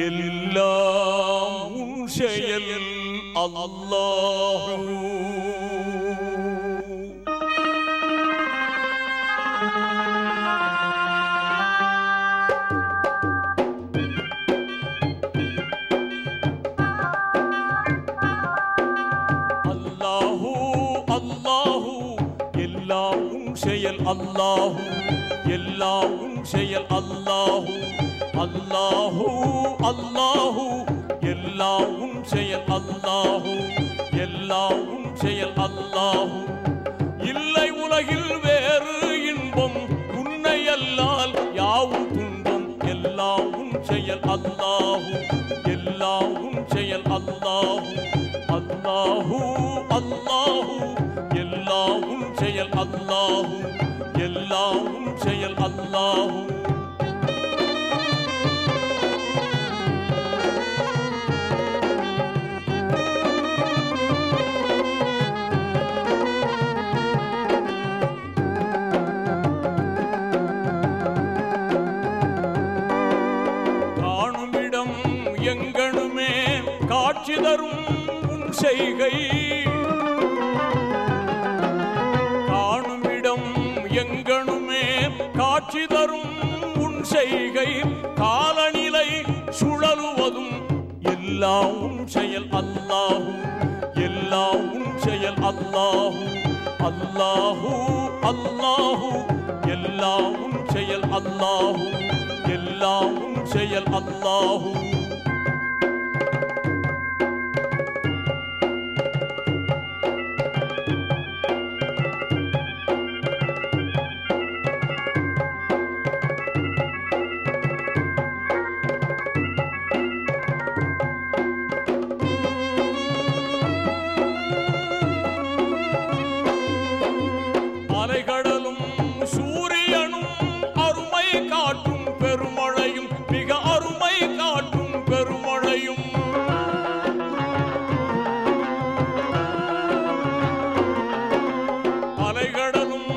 எல்லாம் உன் செயல் அல்லாஹு அல்லாஹு அல்லாஹு எல்லாம் உன் செயல் அல்லாஹு எல்லாம் உன் செயல் அல்லாஹு அல்லாஹூ அல்லாஹூ எல்லாம் உன் செயல் அல்லாஹூ எல்லாம் உன் செயல் அல்லாஹூ. இல்லை உலகில் வேறு இன்பம் உன்னை அல்லால் யாவும் துன்பம் எல்லாம் உன் செயல் அல்லாஹூ எல்லாம் உன் செயல் அல்லாஹூ. அல்லாஹூ அல்லாஹூ எல்லாம் உன் செயல் அல்லாஹூ எல்லாம் உன் செயல் அல்லாஹூ. செய்கை. காணுமிடம் எங்கனுமே காட்சி தரும் உன் செய்கை. காலநிலை சுழலுவதும் எல்லாம் உன் செயல் அல்லாஹு. எல்லாம் உன் செயல் அல்லாஹு. அல்லாஹூ அல்லாஹூ. எல்லாம் உன் செயல் அல்லாஹு. எல்லாம் உன் செயல் அல்லாஹூ. பெருமழையும் மிக அருமை காட்டும் பெருமழையும். அலைகடலும்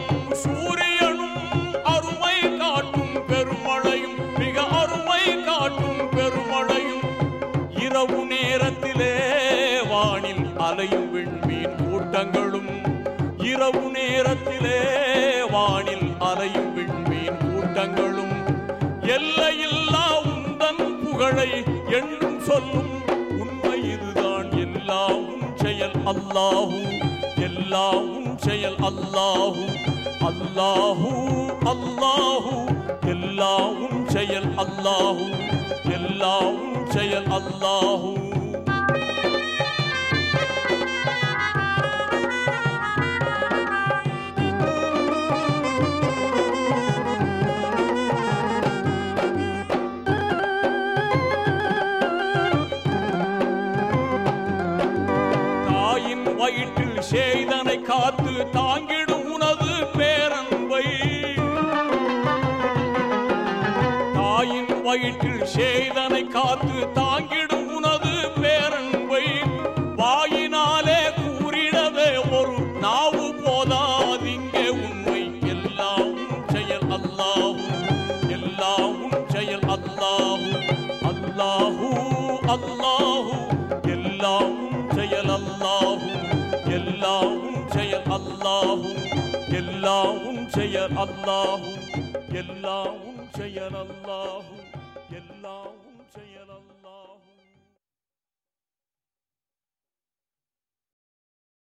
சூரியனும் அருமை காட்டும் பெருமழையும் மிக அருமை காட்டும் பெருமழையும். இரவு நேரத்திலே வானில் அலையும் விண்மீன் கூட்டங்களும் இரவு நேரத்திலே எல்லையில்லா உந்தன் புகழை என்றும் சொல்லும் உண்மை இதுதான். எல்லா உன் செயல் அல்லாஹூ எல்லா உன் செயல் அல்லாஹூ அல்லாஹூ அல்லாஹூ எல்லா உன் செயல் அல்லாஹூ எல்லா உன் செயல் அல்லாஹூ. தாயின் வயிற்றில் செய்தனை காத்து தாங்கிடும் உனது பேரன்பை வாயினாலே கூறிடவே ஒரு நாவு போதாதிங்கே உண்மை எல்லாம் செயல் அல்லாவும் எல்லாம் செயல் அல்லாவும் அல்லாஹூ அல்லாஹூ. எல்லாம் செயல் அல்லாவும் எல்லாம் செயல் அல்லாவும் எல்லாம் செயல் அல்லாவும் எல்லாம் செயல் அல்லாஹு எல்லாம் செயலல்லாகும்.